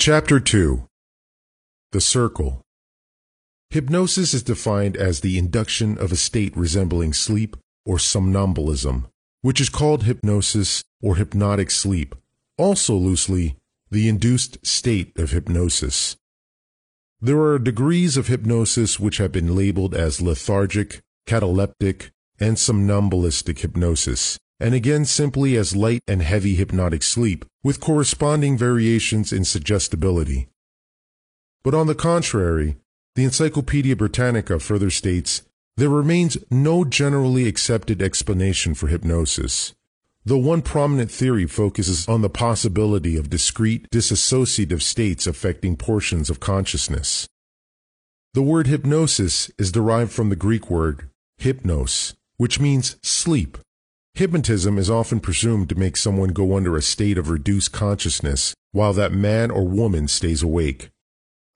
Chapter 2 The Circle. Hypnosis is defined as the induction of a state resembling sleep or somnambulism, which is called hypnosis or hypnotic sleep, also loosely, the induced state of hypnosis. There are degrees of hypnosis which have been labeled as lethargic, cataleptic, and somnambulistic hypnosis, and again simply as light and heavy hypnotic sleep, with corresponding variations in suggestibility. But on the contrary, the Encyclopedia Britannica further states there remains no generally accepted explanation for hypnosis, though one prominent theory focuses on the possibility of discrete, dissociative states affecting portions of consciousness. The word hypnosis is derived from the Greek word hypnos, which means sleep. Hypnotism is often presumed to make someone go under a state of reduced consciousness while that man or woman stays awake.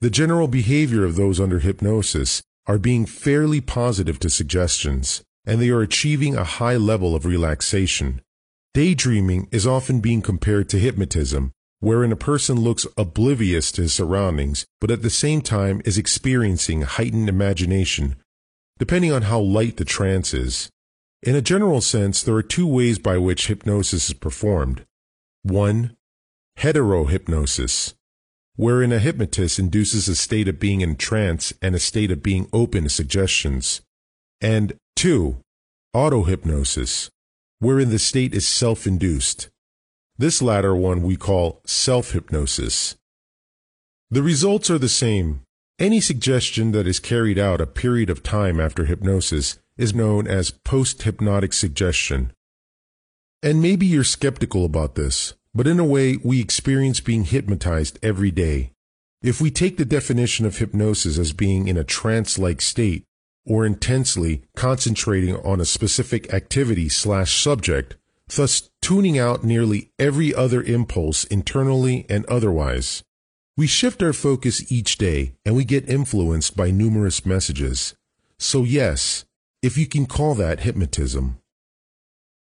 The general behavior of those under hypnosis are being fairly positive to suggestions, and they are achieving a high level of relaxation. Daydreaming is often being compared to hypnotism, wherein a person looks oblivious to his surroundings, but at the same time is experiencing heightened imagination, depending on how light the trance is. In a general sense, there are two ways by which hypnosis is performed. One, heterohypnosis, wherein a hypnotist induces a state of being in trance and a state of being open to suggestions. And two, autohypnosis, wherein the state is self-induced. This latter one we call self-hypnosis. The results are the same. Any suggestion that is carried out a period of time after hypnosis is known as post-hypnotic suggestion. And maybe you're skeptical about this, but in a way, we experience being hypnotized every day. If we take the definition of hypnosis as being in a trance-like state, or intensely concentrating on a specific activity slash subject, thus tuning out nearly every other impulse internally and otherwise. We shift our focus each day and we get influenced by numerous messages. So yes, if you can call that hypnotism.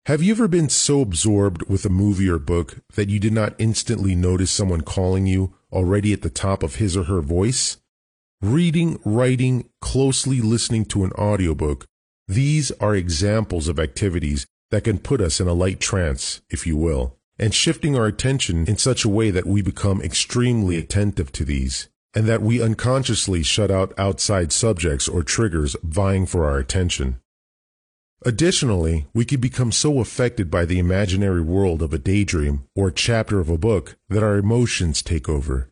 Have you ever been so absorbed with a movie or book that you did not instantly notice someone calling you already at the top of his or her voice? Reading, writing, closely listening to an audiobook, these are examples of activities that can put us in a light trance, if you will, and shifting our attention in such a way that we become extremely attentive to these and that we unconsciously shut out outside subjects or triggers vying for our attention. Additionally, we can become so affected by the imaginary world of a daydream or chapter of a book that our emotions take over.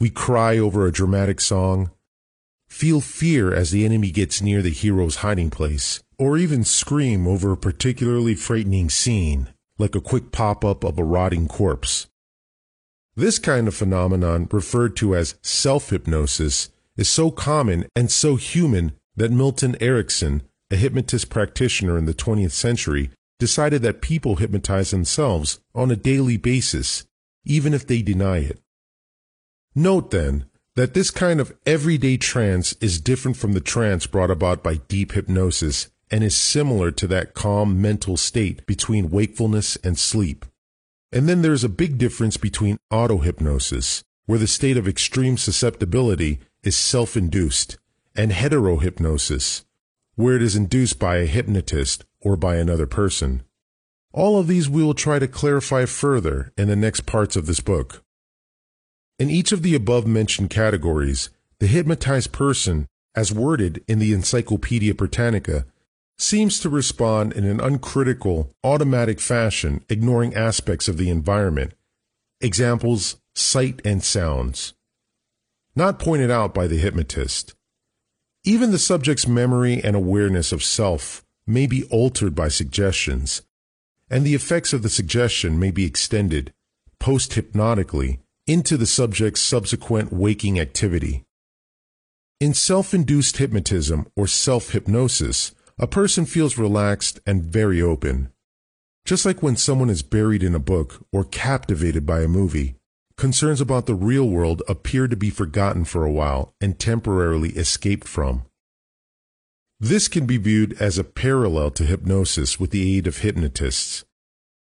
We cry over a dramatic song, feel fear as the enemy gets near the hero's hiding place, or even scream over a particularly frightening scene, like a quick pop-up of a rotting corpse. This kind of phenomenon, referred to as self-hypnosis, is so common and so human that Milton Erickson, a hypnotist practitioner in the 20th century, decided that people hypnotize themselves on a daily basis, even if they deny it. Note then that this kind of everyday trance is different from the trance brought about by deep hypnosis and is similar to that calm mental state between wakefulness and sleep. And then there's a big difference between autohypnosis, where the state of extreme susceptibility is self-induced, and heterohypnosis, where it is induced by a hypnotist or by another person. All of these we will try to clarify further in the next parts of this book. In each of the above mentioned categories, the hypnotized person, as worded in the Encyclopedia Britannica, seems to respond in an uncritical, automatic fashion, ignoring aspects of the environment. Examples, sight and sounds. Not pointed out by the hypnotist. Even the subject's memory and awareness of self may be altered by suggestions, and the effects of the suggestion may be extended, post-hypnotically, into the subject's subsequent waking activity. In self-induced hypnotism or self-hypnosis, a person feels relaxed and very open. Just like when someone is buried in a book or captivated by a movie, concerns about the real world appear to be forgotten for a while and temporarily escaped from. This can be viewed as a parallel to hypnosis with the aid of hypnotists.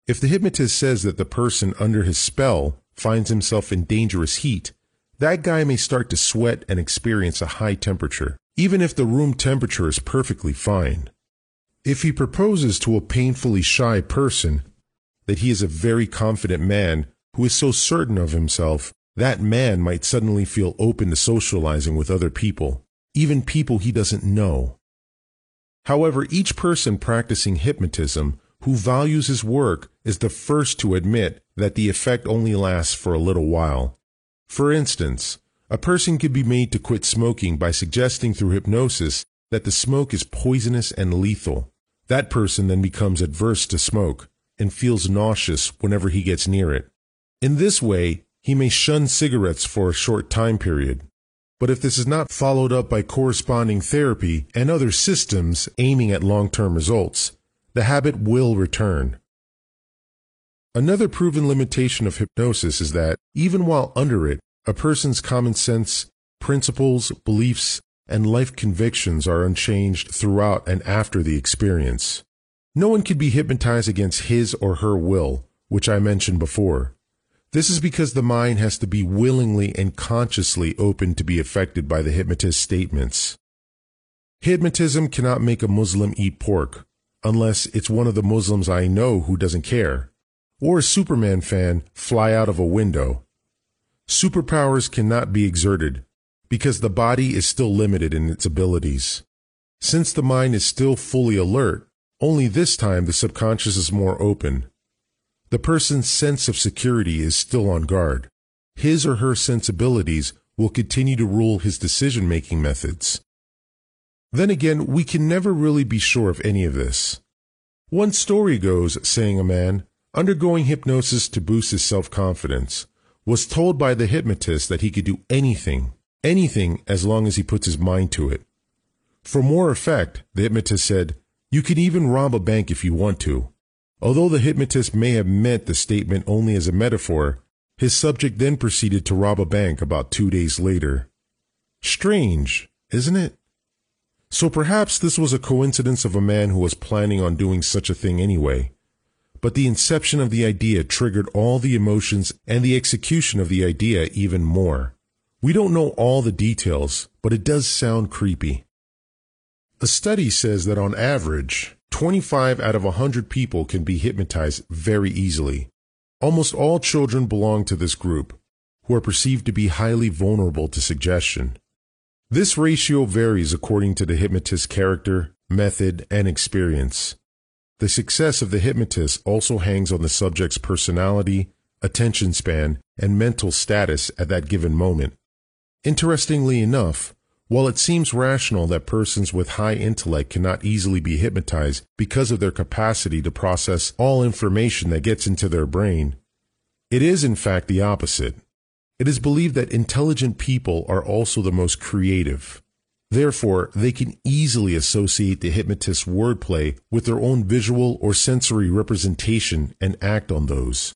If the hypnotist says that the person under his spell finds himself in dangerous heat, that guy may start to sweat and experience a high temperature, even if the room temperature is perfectly fine. If he proposes to a painfully shy person that he is a very confident man who is so certain of himself, that man might suddenly feel open to socializing with other people, even people he doesn't know. However, each person practicing hypnotism who values his work is the first to admit that the effect only lasts for a little while. For instance, a person could be made to quit smoking by suggesting through hypnosis that the smoke is poisonous and lethal. That person then becomes adverse to smoke and feels nauseous whenever he gets near it. In this way, he may shun cigarettes for a short time period. But if this is not followed up by corresponding therapy and other systems aiming at long-term results, the habit will return. Another proven limitation of hypnosis is that, even while under it, a person's common sense, principles, beliefs, and life convictions are unchanged throughout and after the experience. No one can be hypnotized against his or her will, which I mentioned before. This is because the mind has to be willingly and consciously open to be affected by the hypnotist's statements. Hypnotism cannot make a Muslim eat pork, unless it's one of the Muslims I know who doesn't care or a Superman fan fly out of a window. Superpowers cannot be exerted because the body is still limited in its abilities. Since the mind is still fully alert, only this time the subconscious is more open. The person's sense of security is still on guard. His or her sensibilities will continue to rule his decision making methods. Then again, we can never really be sure of any of this. One story goes saying a man, undergoing hypnosis to boost his self-confidence, was told by the hypnotist that he could do anything, anything as long as he puts his mind to it. For more effect, the hypnotist said, you can even rob a bank if you want to. Although the hypnotist may have meant the statement only as a metaphor, his subject then proceeded to rob a bank about two days later. Strange, isn't it? So perhaps this was a coincidence of a man who was planning on doing such a thing anyway but the inception of the idea triggered all the emotions and the execution of the idea even more. We don't know all the details, but it does sound creepy. A study says that on average, 25 out of 100 people can be hypnotized very easily. Almost all children belong to this group, who are perceived to be highly vulnerable to suggestion. This ratio varies according to the hypnotist's character, method, and experience. The success of the hypnotist also hangs on the subject's personality, attention span, and mental status at that given moment. Interestingly enough, while it seems rational that persons with high intellect cannot easily be hypnotized because of their capacity to process all information that gets into their brain, it is in fact the opposite. It is believed that intelligent people are also the most creative. Therefore, they can easily associate the hypnotist's wordplay with their own visual or sensory representation and act on those.